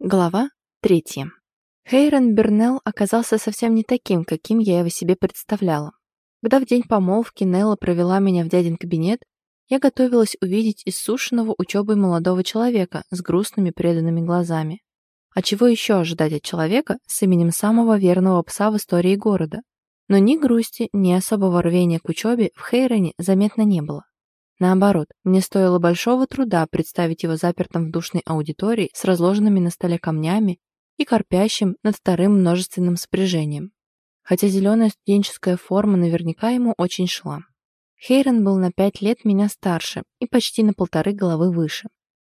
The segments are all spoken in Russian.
Глава третья. Хейрон Бернелл оказался совсем не таким, каким я его себе представляла. Когда в день помолвки Нелла провела меня в дядин кабинет, я готовилась увидеть иссушенного учебой молодого человека с грустными преданными глазами. А чего еще ожидать от человека с именем самого верного пса в истории города? Но ни грусти, ни особого рвения к учебе в Хейроне заметно не было. Наоборот, мне стоило большого труда представить его запертым в душной аудитории с разложенными на столе камнями и корпящим над вторым множественным сопряжением. Хотя зеленая студенческая форма наверняка ему очень шла. Хейрон был на пять лет меня старше и почти на полторы головы выше.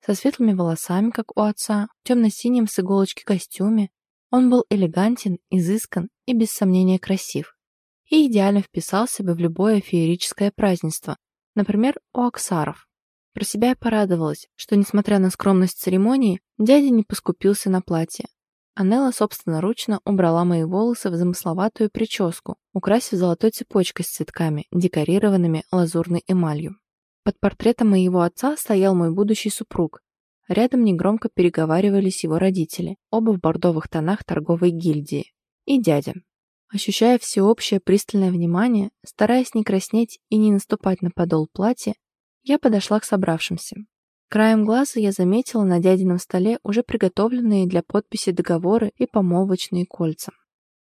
Со светлыми волосами, как у отца, в темно-синем с иголочки костюме, он был элегантен, изыскан и без сомнения красив. И идеально вписался бы в любое феерическое празднество, Например, у Аксаров. Про себя я порадовалась, что, несмотря на скромность церемонии, дядя не поскупился на платье. Анелла собственноручно убрала мои волосы в замысловатую прическу, украсив золотой цепочкой с цветками, декорированными лазурной эмалью. Под портретом моего отца стоял мой будущий супруг. Рядом негромко переговаривались его родители, оба в бордовых тонах торговой гильдии. И дядя. Ощущая всеобщее пристальное внимание, стараясь не краснеть и не наступать на подол платья, я подошла к собравшимся. Краем глаза я заметила на дядином столе уже приготовленные для подписи договоры и помолвочные кольца.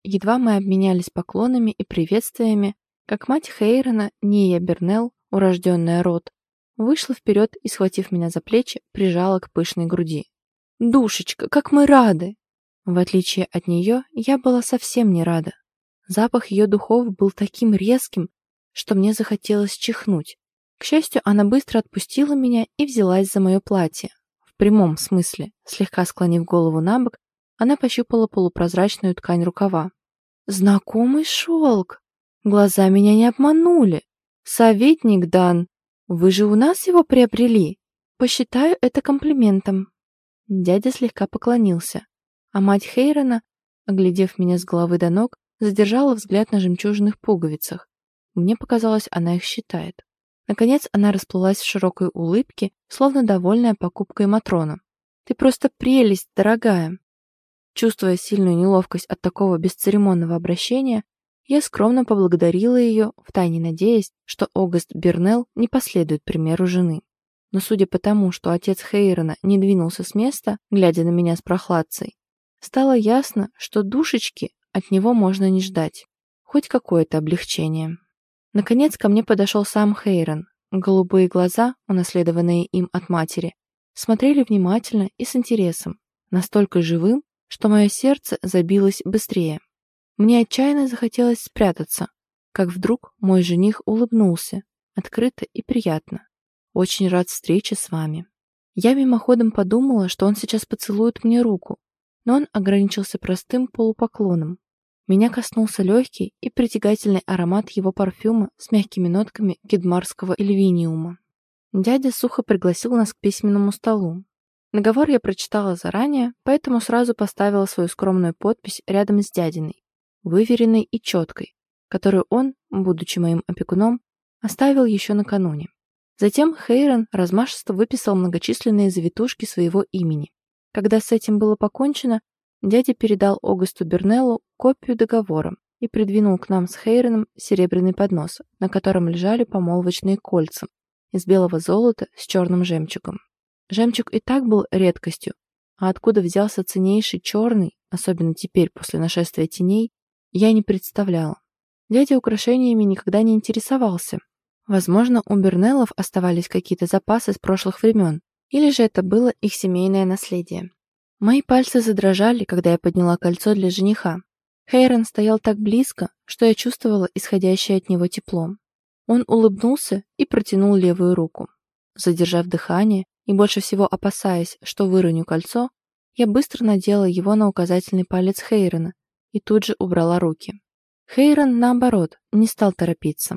Едва мы обменялись поклонами и приветствиями, как мать Хейрона, Ния Бернелл, урожденная Рот, вышла вперед и, схватив меня за плечи, прижала к пышной груди. «Душечка, как мы рады!» В отличие от нее, я была совсем не рада. Запах ее духов был таким резким, что мне захотелось чихнуть. К счастью, она быстро отпустила меня и взялась за мое платье. В прямом смысле, слегка склонив голову на бок, она пощупала полупрозрачную ткань рукава. «Знакомый шелк! Глаза меня не обманули! Советник Дан, вы же у нас его приобрели! Посчитаю это комплиментом!» Дядя слегка поклонился, а мать Хейрона, оглядев меня с головы до ног, задержала взгляд на жемчужных пуговицах. Мне показалось, она их считает. Наконец она расплылась в широкой улыбке, словно довольная покупкой Матрона. «Ты просто прелесть, дорогая!» Чувствуя сильную неловкость от такого бесцеремонного обращения, я скромно поблагодарила ее, втайне надеясь, что Огост Бернелл не последует примеру жены. Но судя по тому, что отец Хейрона не двинулся с места, глядя на меня с прохладцей, стало ясно, что душечки от него можно не ждать. Хоть какое-то облегчение. Наконец ко мне подошел сам Хейрон. Голубые глаза, унаследованные им от матери, смотрели внимательно и с интересом, настолько живым, что мое сердце забилось быстрее. Мне отчаянно захотелось спрятаться, как вдруг мой жених улыбнулся, открыто и приятно. «Очень рад встрече с вами». Я мимоходом подумала, что он сейчас поцелует мне руку, но он ограничился простым полупоклоном. Меня коснулся легкий и притягательный аромат его парфюма с мягкими нотками кедмарского эльвиниума. Дядя сухо пригласил нас к письменному столу. Договор я прочитала заранее, поэтому сразу поставила свою скромную подпись рядом с дядиной, выверенной и четкой, которую он, будучи моим опекуном, оставил еще накануне. Затем Хейрон размашисто выписал многочисленные завитушки своего имени. Когда с этим было покончено, дядя передал Огасту Бернеллу копию договора и придвинул к нам с Хейроном серебряный поднос, на котором лежали помолвочные кольца из белого золота с черным жемчугом. Жемчуг и так был редкостью, а откуда взялся ценнейший черный, особенно теперь после нашествия теней, я не представляла. Дядя украшениями никогда не интересовался. Возможно, у Бернеллов оставались какие-то запасы с прошлых времен, или же это было их семейное наследие. Мои пальцы задрожали, когда я подняла кольцо для жениха. Хейрон стоял так близко, что я чувствовала исходящее от него тепло. Он улыбнулся и протянул левую руку. Задержав дыхание и больше всего опасаясь, что выроню кольцо, я быстро надела его на указательный палец Хейрона и тут же убрала руки. Хейрон, наоборот, не стал торопиться.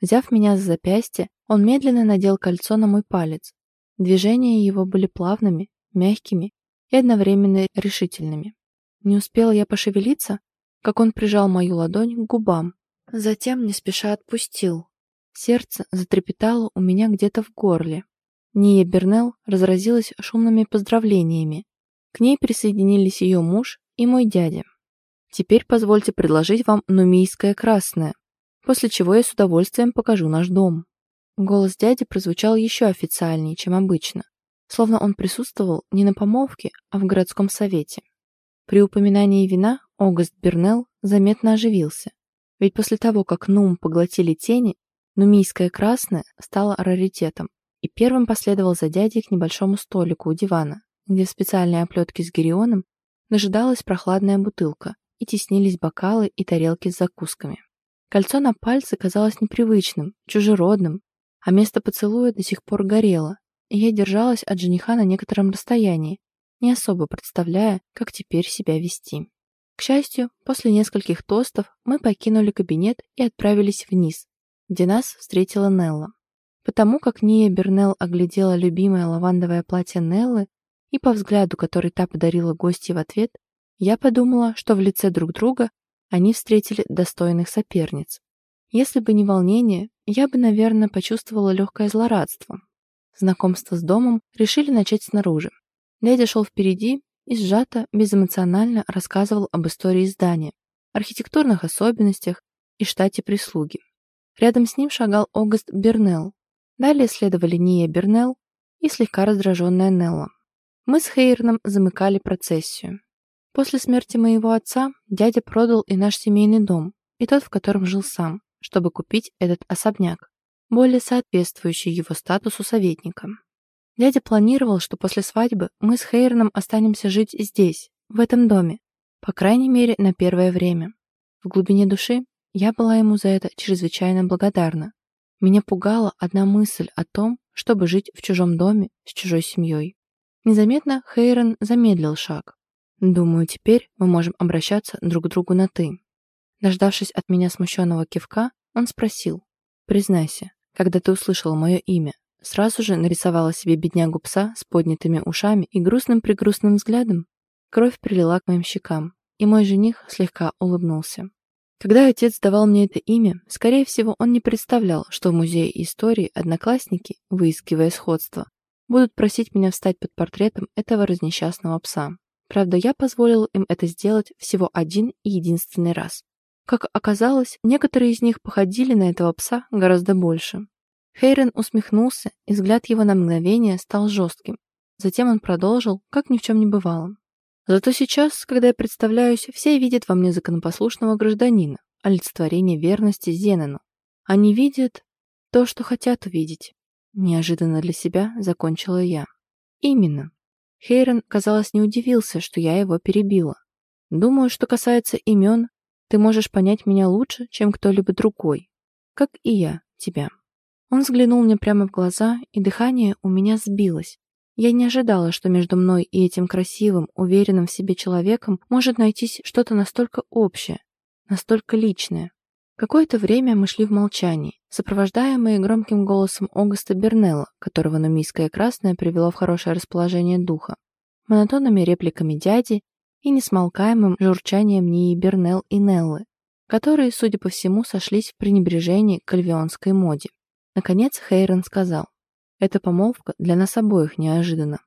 Взяв меня за запястье, он медленно надел кольцо на мой палец, Движения его были плавными, мягкими и одновременно решительными. Не успела я пошевелиться, как он прижал мою ладонь к губам, затем не спеша отпустил. Сердце затрепетало у меня где-то в горле. Ния Бернелл разразилась шумными поздравлениями. К ней присоединились ее муж и мой дядя. Теперь позвольте предложить вам нумийское красное, после чего я с удовольствием покажу наш дом. Голос дяди прозвучал еще официальнее, чем обычно, словно он присутствовал не на помолвке, а в городском совете. При упоминании вина Огост Бернелл заметно оживился, ведь после того, как Нум поглотили тени, нумийское красное стало раритетом, и первым последовал за дядей к небольшому столику у дивана, где в специальной оплетке с гирионом дожидалась прохладная бутылка и теснились бокалы и тарелки с закусками. Кольцо на пальце казалось непривычным, чужеродным, а место поцелуя до сих пор горело, я держалась от жениха на некотором расстоянии, не особо представляя, как теперь себя вести. К счастью, после нескольких тостов мы покинули кабинет и отправились вниз, где нас встретила Нелла. Потому как Ния Бернелл оглядела любимое лавандовое платье Неллы и по взгляду, который та подарила гостье в ответ, я подумала, что в лице друг друга они встретили достойных соперниц. Если бы не волнение, я бы, наверное, почувствовала легкое злорадство. Знакомство с домом решили начать снаружи. Дядя шел впереди и сжато, безэмоционально рассказывал об истории здания, архитектурных особенностях и штате прислуги. Рядом с ним шагал Огост Бернелл. Далее следовали Ния Бернелл и слегка раздраженная Нелла. Мы с Хейерном замыкали процессию. После смерти моего отца дядя продал и наш семейный дом, и тот, в котором жил сам, чтобы купить этот особняк, более соответствующий его статусу советника. Дядя планировал, что после свадьбы мы с Хейерном останемся жить здесь, в этом доме, по крайней мере, на первое время. В глубине души я была ему за это чрезвычайно благодарна. Меня пугала одна мысль о том, чтобы жить в чужом доме с чужой семьей. Незаметно Хейрон замедлил шаг. Думаю, теперь мы можем обращаться друг к другу на «ты». Дождавшись от меня смущенного кивка, он спросил. «Признайся, когда ты услышала мое имя, Сразу же нарисовала себе беднягу пса с поднятыми ушами и грустным-пригрустным взглядом. Кровь прилила к моим щекам, и мой жених слегка улыбнулся. Когда отец давал мне это имя, скорее всего, он не представлял, что в музее истории одноклассники, выискивая сходство, будут просить меня встать под портретом этого разнесчастного пса. Правда, я позволил им это сделать всего один и единственный раз. Как оказалось, некоторые из них походили на этого пса гораздо больше. Хейрен усмехнулся, и взгляд его на мгновение стал жестким. Затем он продолжил, как ни в чем не бывало. Зато сейчас, когда я представляюсь, все видят во мне законопослушного гражданина, олицетворение верности Зенену. Они видят то, что хотят увидеть. Неожиданно для себя закончила я. Именно. Хейрен, казалось, не удивился, что я его перебила. Думаю, что касается имен, ты можешь понять меня лучше, чем кто-либо другой. Как и я тебя. Он взглянул мне прямо в глаза, и дыхание у меня сбилось. Я не ожидала, что между мной и этим красивым, уверенным в себе человеком может найтись что-то настолько общее, настолько личное. Какое-то время мы шли в молчании, сопровождаемые громким голосом Огуста Бернелла, которого нумийское красное привело в хорошее расположение духа, монотонными репликами дяди и несмолкаемым журчанием Нии Бернелл и Неллы, которые, судя по всему, сошлись в пренебрежении к альвионской моде. Наконец Хейрон сказал, «Эта помолвка для нас обоих неожиданна,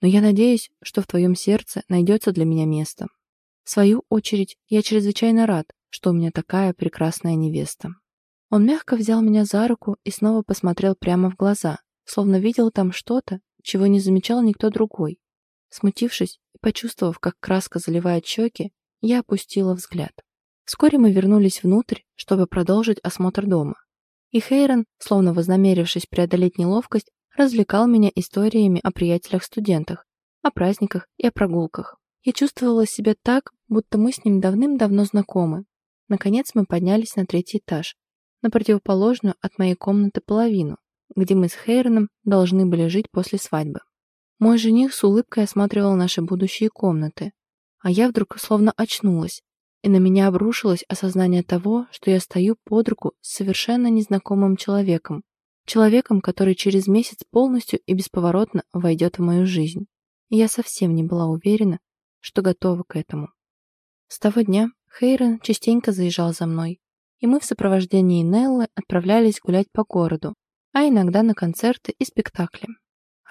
но я надеюсь, что в твоем сердце найдется для меня место. В свою очередь, я чрезвычайно рад, что у меня такая прекрасная невеста». Он мягко взял меня за руку и снова посмотрел прямо в глаза, словно видел там что-то, чего не замечал никто другой. Смутившись почувствовав, как краска заливает щеки, я опустила взгляд. Вскоре мы вернулись внутрь, чтобы продолжить осмотр дома. И Хейрон, словно вознамерившись преодолеть неловкость, развлекал меня историями о приятелях-студентах, о праздниках и о прогулках. Я чувствовала себя так, будто мы с ним давным-давно знакомы. Наконец мы поднялись на третий этаж, на противоположную от моей комнаты половину, где мы с Хейроном должны были жить после свадьбы. Мой жених с улыбкой осматривал наши будущие комнаты, а я вдруг словно очнулась и на меня обрушилось осознание того, что я стою под руку с совершенно незнакомым человеком. Человеком, который через месяц полностью и бесповоротно войдет в мою жизнь. И я совсем не была уверена, что готова к этому. С того дня Хейрон частенько заезжал за мной, и мы в сопровождении Неллы отправлялись гулять по городу, а иногда на концерты и спектакли.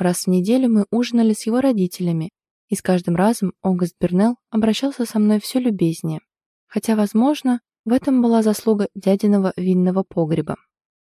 Раз в неделю мы ужинали с его родителями И с каждым разом Огаст Бернелл обращался со мной все любезнее. Хотя, возможно, в этом была заслуга дядиного винного погреба.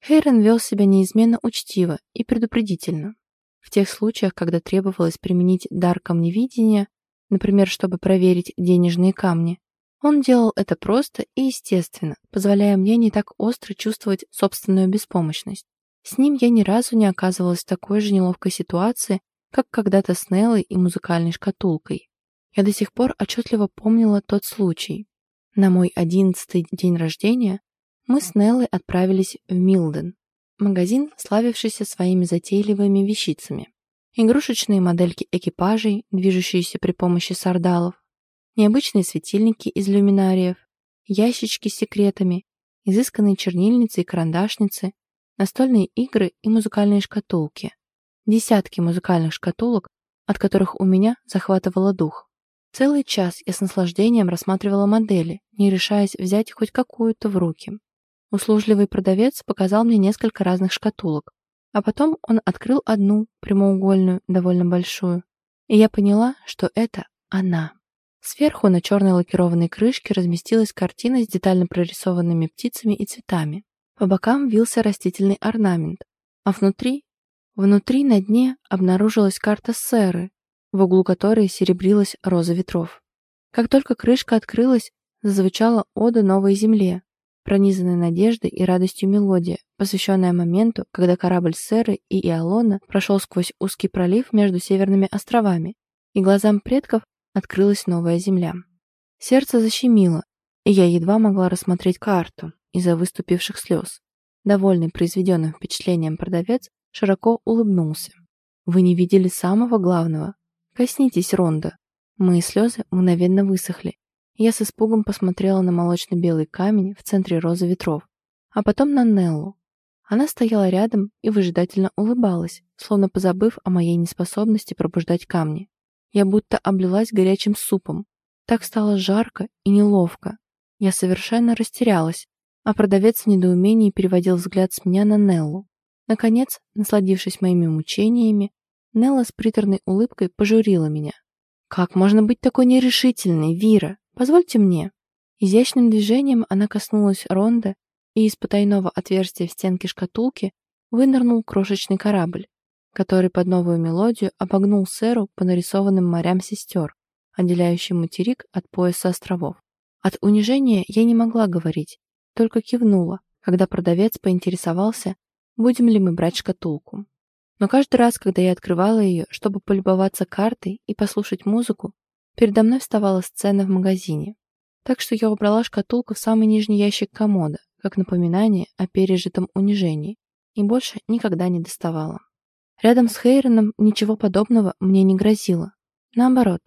Хейрен вел себя неизменно учтиво и предупредительно. В тех случаях, когда требовалось применить дар камневидения, например, чтобы проверить денежные камни, он делал это просто и естественно, позволяя мне не так остро чувствовать собственную беспомощность. С ним я ни разу не оказывалась в такой же неловкой ситуации, как когда-то с Неллой и музыкальной шкатулкой. Я до сих пор отчетливо помнила тот случай. На мой одиннадцатый день рождения мы с Неллой отправились в Милден, магазин, славившийся своими затейливыми вещицами. Игрушечные модельки экипажей, движущиеся при помощи сардалов, необычные светильники из люминариев, ящички с секретами, изысканные чернильницы и карандашницы, настольные игры и музыкальные шкатулки. Десятки музыкальных шкатулок, от которых у меня захватывало дух. Целый час я с наслаждением рассматривала модели, не решаясь взять хоть какую-то в руки. Услужливый продавец показал мне несколько разных шкатулок, а потом он открыл одну, прямоугольную, довольно большую, и я поняла, что это она. Сверху на черной лакированной крышке разместилась картина с детально прорисованными птицами и цветами. По бокам вился растительный орнамент, а внутри, внутри на дне обнаружилась карта Сэры, в углу которой серебрилась роза ветров. Как только крышка открылась, зазвучала ода новой земле, пронизанная надеждой и радостью мелодия, посвященная моменту, когда корабль Сэры и Иолона прошел сквозь узкий пролив между северными островами, и глазам предков открылась новая земля. Сердце защемило, и я едва могла рассмотреть карту из-за выступивших слез. Довольный произведенным впечатлением продавец широко улыбнулся. «Вы не видели самого главного? Коснитесь, Ронда». Мои слезы мгновенно высохли. Я с испугом посмотрела на молочно-белый камень в центре розы ветров, а потом на Неллу. Она стояла рядом и выжидательно улыбалась, словно позабыв о моей неспособности пробуждать камни. Я будто облилась горячим супом. Так стало жарко и неловко. Я совершенно растерялась, а продавец в недоумении переводил взгляд с меня на Неллу. Наконец, насладившись моими мучениями, Нелла с приторной улыбкой пожурила меня. «Как можно быть такой нерешительной, Вира? Позвольте мне». Изящным движением она коснулась Ронда, и из потайного отверстия в стенке шкатулки вынырнул крошечный корабль который под новую мелодию обогнул сэру по нарисованным морям сестер, отделяющим материк от пояса островов. От унижения я не могла говорить, только кивнула, когда продавец поинтересовался, будем ли мы брать шкатулку. Но каждый раз, когда я открывала ее, чтобы полюбоваться картой и послушать музыку, передо мной вставала сцена в магазине. Так что я убрала шкатулку в самый нижний ящик комода, как напоминание о пережитом унижении, и больше никогда не доставала. Рядом с Хейроном ничего подобного мне не грозило. Наоборот,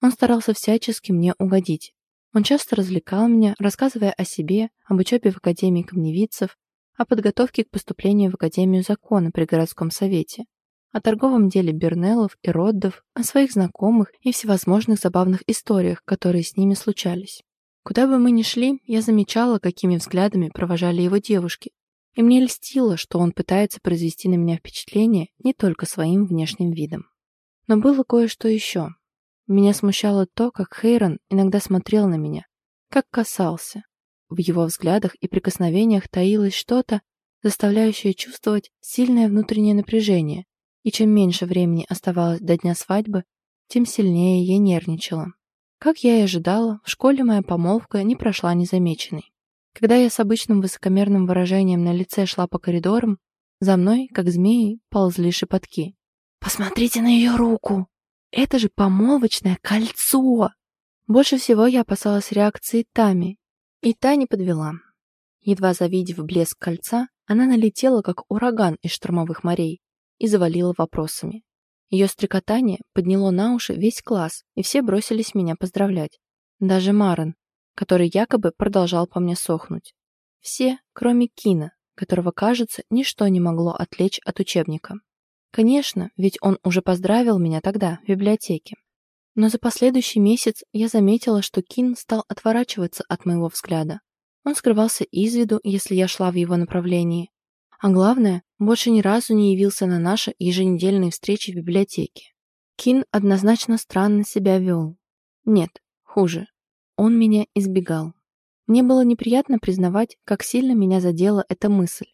он старался всячески мне угодить. Он часто развлекал меня, рассказывая о себе, об учебе в Академии камневицев, о подготовке к поступлению в Академию закона при городском совете, о торговом деле Бернеллов и Роддов, о своих знакомых и всевозможных забавных историях, которые с ними случались. Куда бы мы ни шли, я замечала, какими взглядами провожали его девушки, и мне льстило, что он пытается произвести на меня впечатление не только своим внешним видом. Но было кое-что еще. Меня смущало то, как Хейрон иногда смотрел на меня, как касался. В его взглядах и прикосновениях таилось что-то, заставляющее чувствовать сильное внутреннее напряжение, и чем меньше времени оставалось до дня свадьбы, тем сильнее я нервничала. Как я и ожидала, в школе моя помолвка не прошла незамеченной. Когда я с обычным высокомерным выражением на лице шла по коридорам, за мной, как змеи, ползли шепотки. «Посмотрите на ее руку! Это же помолвочное кольцо!» Больше всего я опасалась реакции Тами, и та не подвела. Едва завидев блеск кольца, она налетела, как ураган из штормовых морей, и завалила вопросами. Ее стрекотание подняло на уши весь класс, и все бросились меня поздравлять. Даже Марен, который якобы продолжал по мне сохнуть. Все, кроме Кина, которого, кажется, ничто не могло отвлечь от учебника. Конечно, ведь он уже поздравил меня тогда, в библиотеке. Но за последующий месяц я заметила, что Кин стал отворачиваться от моего взгляда. Он скрывался из виду, если я шла в его направлении. А главное, больше ни разу не явился на наши еженедельные встречи в библиотеке. Кин однозначно странно себя вел. Нет, хуже. Он меня избегал. Мне было неприятно признавать, как сильно меня задела эта мысль.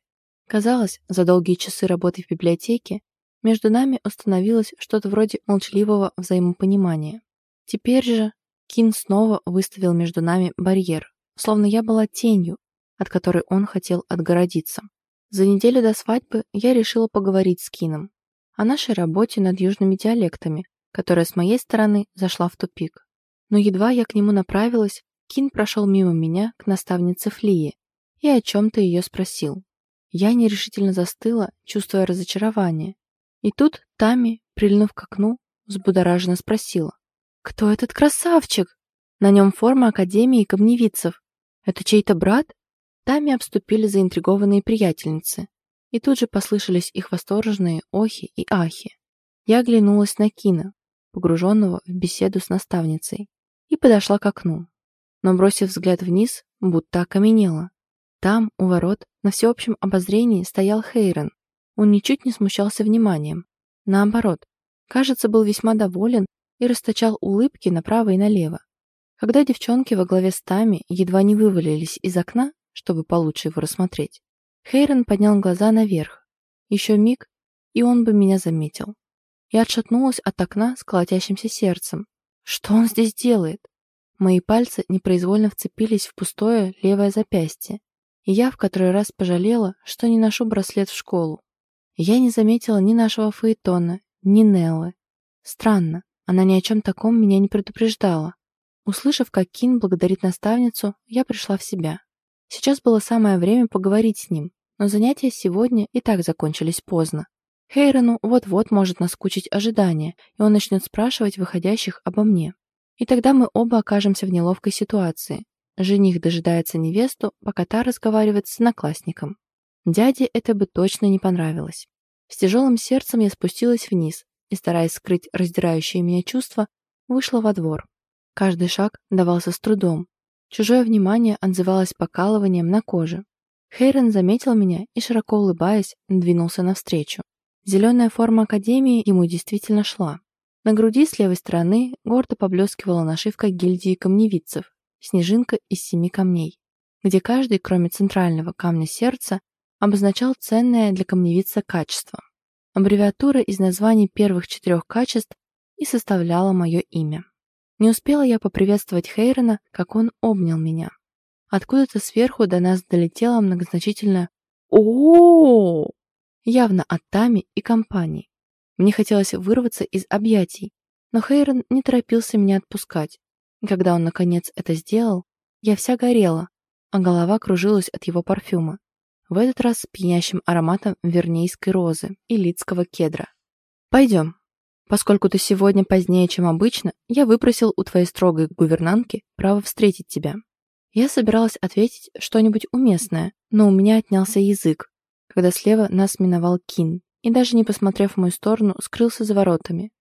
Казалось, за долгие часы работы в библиотеке между нами установилось что-то вроде молчаливого взаимопонимания. Теперь же Кин снова выставил между нами барьер, словно я была тенью, от которой он хотел отгородиться. За неделю до свадьбы я решила поговорить с Кином о нашей работе над южными диалектами, которая с моей стороны зашла в тупик. Но едва я к нему направилась, Кин прошел мимо меня к наставнице Флии и о чем-то ее спросил. Я нерешительно застыла, чувствуя разочарование. И тут Тами, прильнув к окну, взбудораженно спросила. «Кто этот красавчик? На нем форма Академии камневицев. Это чей-то брат?» Тами обступили заинтригованные приятельницы, и тут же послышались их восторженные охи и ахи. Я оглянулась на Кина, погруженного в беседу с наставницей, и подошла к окну но, бросив взгляд вниз, будто окаменела. Там, у ворот, на всеобщем обозрении стоял Хейрен. Он ничуть не смущался вниманием. Наоборот, кажется, был весьма доволен и расточал улыбки направо и налево. Когда девчонки во главе с Тами едва не вывалились из окна, чтобы получше его рассмотреть, Хейрен поднял глаза наверх. Еще миг, и он бы меня заметил. Я отшатнулась от окна с колотящимся сердцем. Что он здесь делает? Мои пальцы непроизвольно вцепились в пустое левое запястье, и я в который раз пожалела, что не ношу браслет в школу. Я не заметила ни нашего Фаэтона, ни Неллы. Странно, она ни о чем таком меня не предупреждала. Услышав, как Кин благодарит наставницу, я пришла в себя. Сейчас было самое время поговорить с ним, но занятия сегодня и так закончились поздно. Хейрону вот-вот может наскучить ожидание, и он начнет спрашивать выходящих обо мне. И тогда мы оба окажемся в неловкой ситуации. Жених дожидается невесту, пока та разговаривает с одноклассником. Дяде это бы точно не понравилось. С тяжелым сердцем я спустилась вниз и, стараясь скрыть раздирающие меня чувства, вышла во двор. Каждый шаг давался с трудом. Чужое внимание отзывалось покалыванием на коже. Хейрен заметил меня и, широко улыбаясь, двинулся навстречу. Зеленая форма Академии ему действительно шла. На груди с левой стороны гордо поблескивала нашивка гильдии камневицев «Снежинка из семи камней», где каждый, кроме центрального камня сердца, обозначал ценное для камневица качество. Аббревиатура из названий первых четырех качеств и составляла мое имя. Не успела я поприветствовать Хейрона, как он обнял меня. Откуда-то сверху до нас долетело многозначительное о, явно от Тами и компании. Мне хотелось вырваться из объятий, но Хейрон не торопился меня отпускать. Когда он, наконец, это сделал, я вся горела, а голова кружилась от его парфюма. В этот раз с пьянящим ароматом вернейской розы и лидского кедра. «Пойдем. Поскольку ты сегодня позднее, чем обычно, я выпросил у твоей строгой гувернантки право встретить тебя». Я собиралась ответить что-нибудь уместное, но у меня отнялся язык, когда слева нас миновал Кин и даже не посмотрев в мою сторону, скрылся за воротами.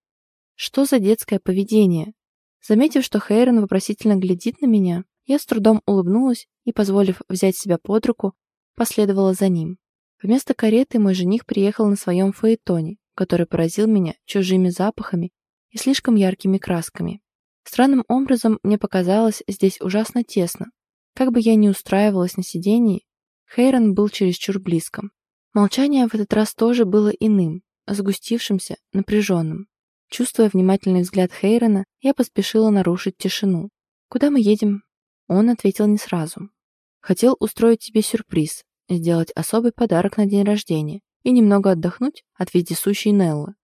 Что за детское поведение? Заметив, что Хейрон вопросительно глядит на меня, я с трудом улыбнулась и, позволив взять себя под руку, последовала за ним. Вместо кареты мой жених приехал на своем фаэтоне, который поразил меня чужими запахами и слишком яркими красками. Странным образом мне показалось здесь ужасно тесно. Как бы я ни устраивалась на сидении, Хейрон был чересчур близко. Молчание в этот раз тоже было иным, сгустившимся, напряженным. Чувствуя внимательный взгляд Хейрона, я поспешила нарушить тишину. «Куда мы едем?» Он ответил не сразу. «Хотел устроить тебе сюрприз, сделать особый подарок на день рождения и немного отдохнуть от вездесущей Неллы».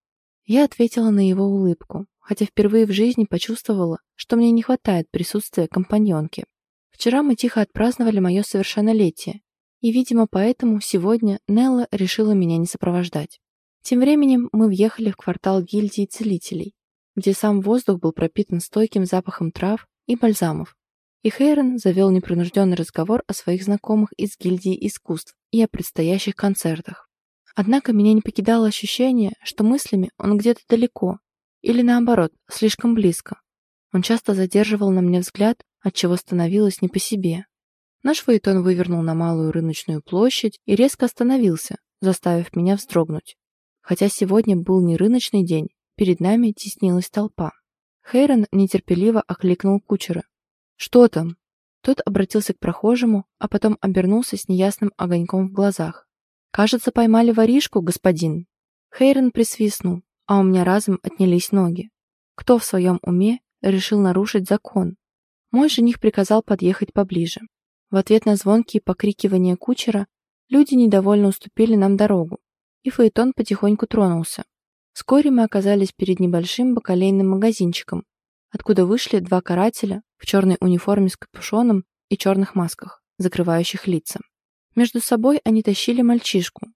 Я ответила на его улыбку, хотя впервые в жизни почувствовала, что мне не хватает присутствия компаньонки. Вчера мы тихо отпраздновали мое совершеннолетие, и, видимо, поэтому сегодня Нелла решила меня не сопровождать. Тем временем мы въехали в квартал гильдии целителей, где сам воздух был пропитан стойким запахом трав и бальзамов. И Хейрон завел непринужденный разговор о своих знакомых из гильдии искусств и о предстоящих концертах. Однако меня не покидало ощущение, что мыслями он где-то далеко, или наоборот, слишком близко. Он часто задерживал на мне взгляд, от чего становилось не по себе. Наш фаэтон вывернул на малую рыночную площадь и резко остановился, заставив меня вздрогнуть. Хотя сегодня был не рыночный день, перед нами теснилась толпа. Хейрон нетерпеливо окликнул кучера. «Что там?» Тот обратился к прохожему, а потом обернулся с неясным огоньком в глазах. «Кажется, поймали воришку, господин». Хейрон присвистнул, а у меня разом отнялись ноги. Кто в своем уме решил нарушить закон? Мой жених приказал подъехать поближе. В ответ на звонкие покрикивания кучера люди недовольно уступили нам дорогу, и Фаэтон потихоньку тронулся. Вскоре мы оказались перед небольшим бакалейным магазинчиком, откуда вышли два карателя в черной униформе с капюшоном и черных масках, закрывающих лица. Между собой они тащили мальчишку,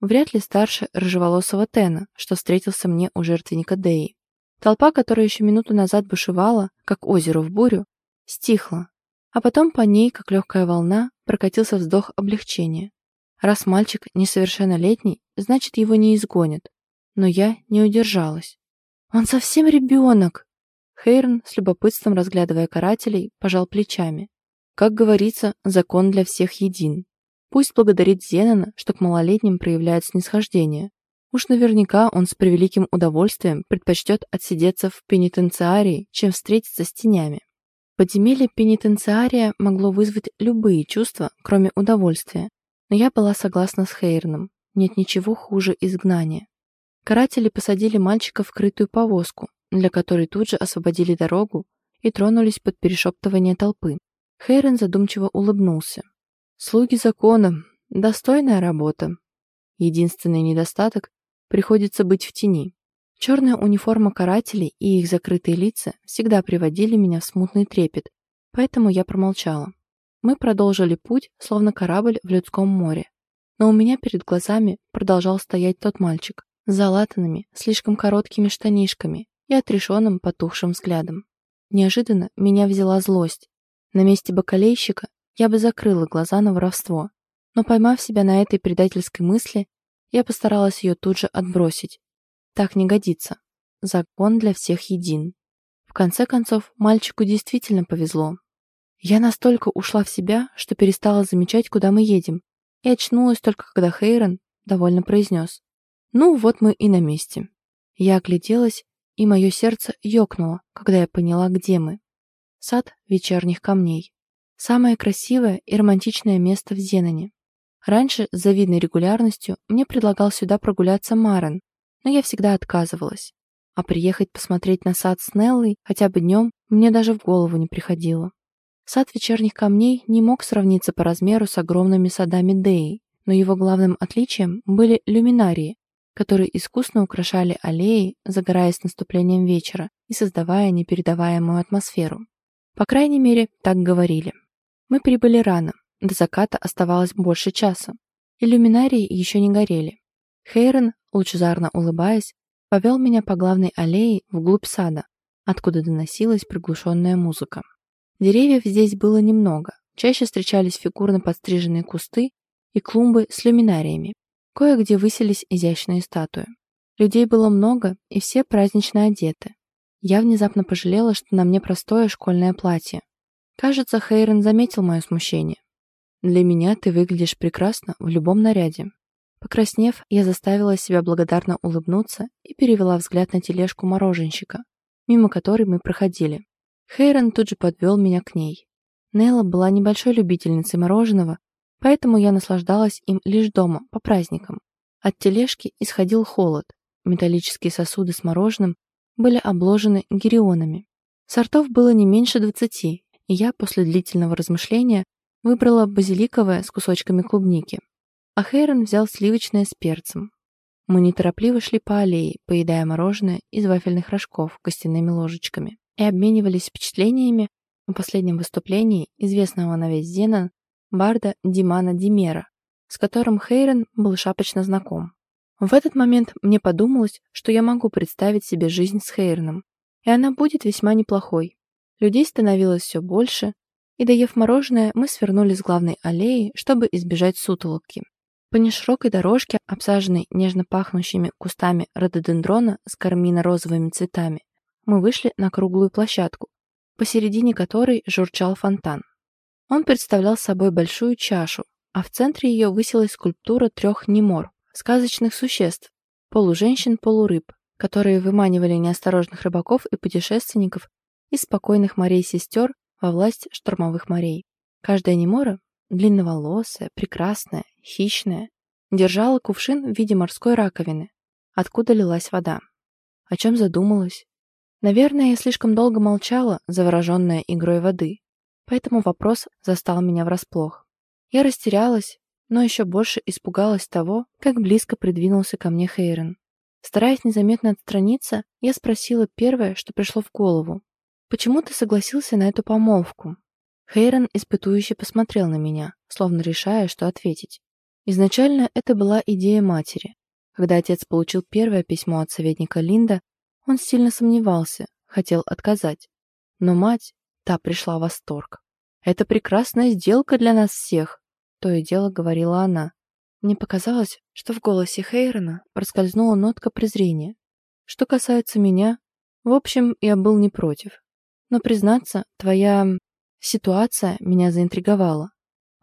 вряд ли старше рыжеволосого Тена, что встретился мне у жертвенника Деи. Толпа, которая еще минуту назад бушевала, как озеро в бурю, стихла, а потом по ней, как легкая волна, прокатился вздох облегчения. Раз мальчик несовершеннолетний, значит, его не изгонят, но я не удержалась. «Он совсем ребенок!» Хейрн, с любопытством разглядывая карателей, пожал плечами. Как говорится, закон для всех един. Пусть благодарит Зенона, что к малолетним проявляет снисхождение. Уж наверняка он с превеликим удовольствием предпочтет отсидеться в пенитенциарии, чем встретиться с тенями. Подземелье пенитенциария могло вызвать любые чувства, кроме удовольствия, но я была согласна с Хейрном. Нет ничего хуже изгнания. Каратели посадили мальчика в крытую повозку, для которой тут же освободили дорогу и тронулись под перешептывание толпы. Хейрен задумчиво улыбнулся. «Слуги закона. Достойная работа. Единственный недостаток — приходится быть в тени. Черная униформа карателей и их закрытые лица всегда приводили меня в смутный трепет, поэтому я промолчала. Мы продолжили путь, словно корабль в людском море. Но у меня перед глазами продолжал стоять тот мальчик, с залатанными, слишком короткими штанишками и отрешенным потухшим взглядом. Неожиданно меня взяла злость. На месте бакалейщика я бы закрыла глаза на воровство, но поймав себя на этой предательской мысли, я постаралась ее тут же отбросить. Так не годится. Закон для всех един. В конце концов, мальчику действительно повезло. Я настолько ушла в себя, что перестала замечать, куда мы едем, и очнулась только когда Хейрон довольно произнес. Ну, вот мы и на месте. Я огляделась, и мое сердце ёкнуло, когда я поняла, где мы. Сад вечерних камней. Самое красивое и романтичное место в Зеноне. Раньше с завидной регулярностью мне предлагал сюда прогуляться Марен, но я всегда отказывалась. А приехать посмотреть на сад с Неллой хотя бы днем мне даже в голову не приходило. Сад вечерних камней не мог сравниться по размеру с огромными садами Деи, но его главным отличием были люминарии, которые искусно украшали аллеи, загораясь наступлением вечера и создавая непередаваемую атмосферу. По крайней мере, так говорили. Мы прибыли рано, до заката оставалось больше часа. Иллюминарии еще не горели. Хейрон, лучезарно улыбаясь, повел меня по главной аллее вглубь сада, откуда доносилась приглушенная музыка. Деревьев здесь было немного, чаще встречались фигурно подстриженные кусты и клумбы с люминариями, Кое-где высились изящные статуи. Людей было много, и все празднично одеты. Я внезапно пожалела, что на мне простое школьное платье. Кажется, Хейрен заметил мое смущение. «Для меня ты выглядишь прекрасно в любом наряде». Покраснев, я заставила себя благодарно улыбнуться и перевела взгляд на тележку мороженщика, мимо которой мы проходили. Хейрен тут же подвел меня к ней. Нелла была небольшой любительницей мороженого Поэтому я наслаждалась им лишь дома, по праздникам. От тележки исходил холод. Металлические сосуды с мороженым были обложены гирионами. Сортов было не меньше двадцати, и я после длительного размышления выбрала базиликовое с кусочками клубники. А Хейрон взял сливочное с перцем. Мы неторопливо шли по аллее, поедая мороженое из вафельных рожков костяными ложечками и обменивались впечатлениями о последнем выступлении известного на весь Зенон барда Димана Димера, с которым Хейрен был шапочно знаком. В этот момент мне подумалось, что я могу представить себе жизнь с Хейрном, и она будет весьма неплохой. Людей становилось все больше, и, доев мороженое, мы свернули с главной аллеи, чтобы избежать сутолоки. По неширокой дорожке, обсаженной нежно пахнущими кустами рододендрона с кармино-розовыми цветами, мы вышли на круглую площадку, посередине которой журчал фонтан. Он представлял собой большую чашу, а в центре ее высилась скульптура трех немор, сказочных существ, полуженщин-полурыб, которые выманивали неосторожных рыбаков и путешественников из спокойных морей сестер во власть штормовых морей. Каждая немора, длинноволосая, прекрасная, хищная, держала кувшин в виде морской раковины, откуда лилась вода. О чем задумалась? Наверное, я слишком долго молчала, завороженная игрой воды, поэтому вопрос застал меня врасплох. Я растерялась, но еще больше испугалась того, как близко придвинулся ко мне Хейрен. Стараясь незаметно отстраниться, я спросила первое, что пришло в голову. «Почему ты согласился на эту помолвку?» Хейрен испытующе посмотрел на меня, словно решая, что ответить. Изначально это была идея матери. Когда отец получил первое письмо от советника Линда, он сильно сомневался, хотел отказать. Но мать, та пришла в восторг. «Это прекрасная сделка для нас всех», — то и дело говорила она. Мне показалось, что в голосе Хейрона проскользнула нотка презрения. Что касается меня, в общем, я был не против. Но, признаться, твоя ситуация меня заинтриговала.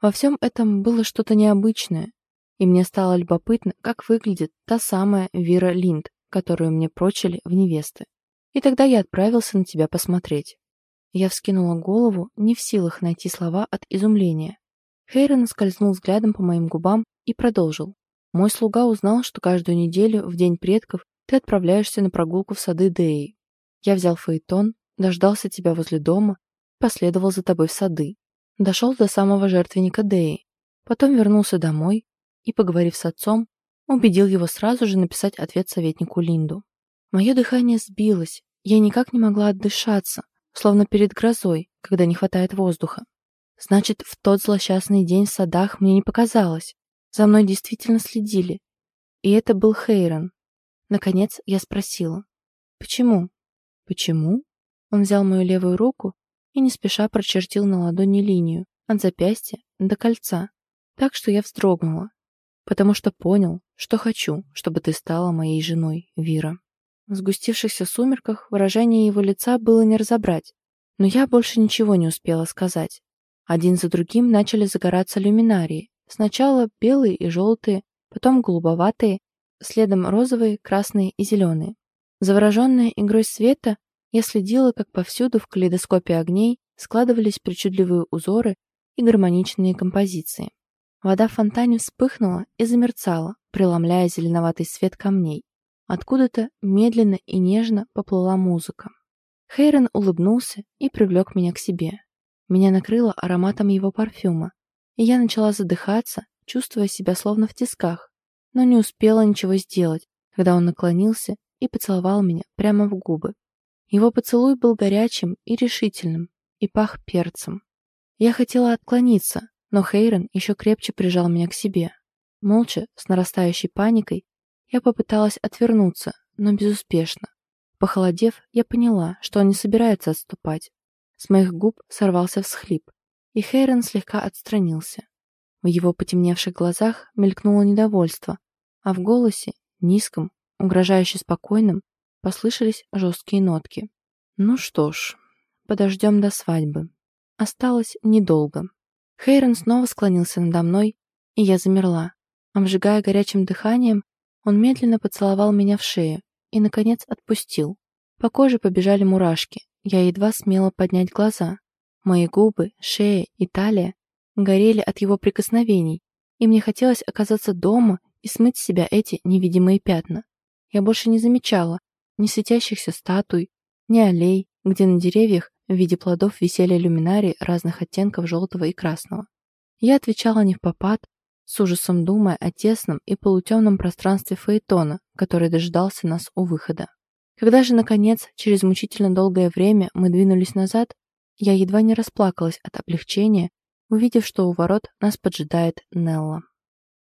Во всем этом было что-то необычное, и мне стало любопытно, как выглядит та самая Вира Линд, которую мне прочили в невесты. И тогда я отправился на тебя посмотреть. Я вскинула голову, не в силах найти слова от изумления. Хейрон скользнул взглядом по моим губам и продолжил. «Мой слуга узнал, что каждую неделю, в День предков, ты отправляешься на прогулку в сады Деи. Я взял фаэтон, дождался тебя возле дома, последовал за тобой в сады. Дошел до самого жертвенника Деи. Потом вернулся домой и, поговорив с отцом, убедил его сразу же написать ответ советнику Линду. Мое дыхание сбилось, я никак не могла отдышаться, словно перед грозой, когда не хватает воздуха. Значит, в тот злосчастный день в садах мне не показалось. За мной действительно следили. И это был Хейрон. Наконец я спросила. «Почему?» «Почему?» Он взял мою левую руку и не спеша прочертил на ладони линию от запястья до кольца, так что я вздрогнула, потому что понял, что хочу, чтобы ты стала моей женой, Вира. В сгустившихся сумерках выражение его лица было не разобрать, но я больше ничего не успела сказать. Один за другим начали загораться люминарии, Сначала белые и желтые, потом голубоватые, следом розовые, красные и зеленые. Завороженная игрой света, я следила, как повсюду в калейдоскопе огней складывались причудливые узоры и гармоничные композиции. Вода в фонтане вспыхнула и замерцала, преломляя зеленоватый свет камней. Откуда-то медленно и нежно поплыла музыка. Хейрон улыбнулся и привлек меня к себе. Меня накрыло ароматом его парфюма, и я начала задыхаться, чувствуя себя словно в тисках, но не успела ничего сделать, когда он наклонился и поцеловал меня прямо в губы. Его поцелуй был горячим и решительным, и пах перцем. Я хотела отклониться, но Хейрон еще крепче прижал меня к себе. Молча, с нарастающей паникой, я попыталась отвернуться, но безуспешно. Похолодев, я поняла, что он не собирается отступать. С моих губ сорвался всхлип и Хейрон слегка отстранился. В его потемневших глазах мелькнуло недовольство, а в голосе, низком, угрожающе спокойном, послышались жесткие нотки. «Ну что ж, подождем до свадьбы. Осталось недолго». Хейрон снова склонился надо мной, и я замерла. Обжигая горячим дыханием, он медленно поцеловал меня в шею и, наконец, отпустил. По коже побежали мурашки. Я едва смела поднять глаза. Мои губы, шея и талия горели от его прикосновений, и мне хотелось оказаться дома и смыть с себя эти невидимые пятна. Я больше не замечала ни светящихся статуй, ни аллей, где на деревьях в виде плодов висели люминарии разных оттенков желтого и красного. Я отвечала не в попад, с ужасом думая о тесном и полутемном пространстве Фаэтона, который дождался нас у выхода. Когда же, наконец, через мучительно долгое время мы двинулись назад, я едва не расплакалась от облегчения, увидев, что у ворот нас поджидает Нелла.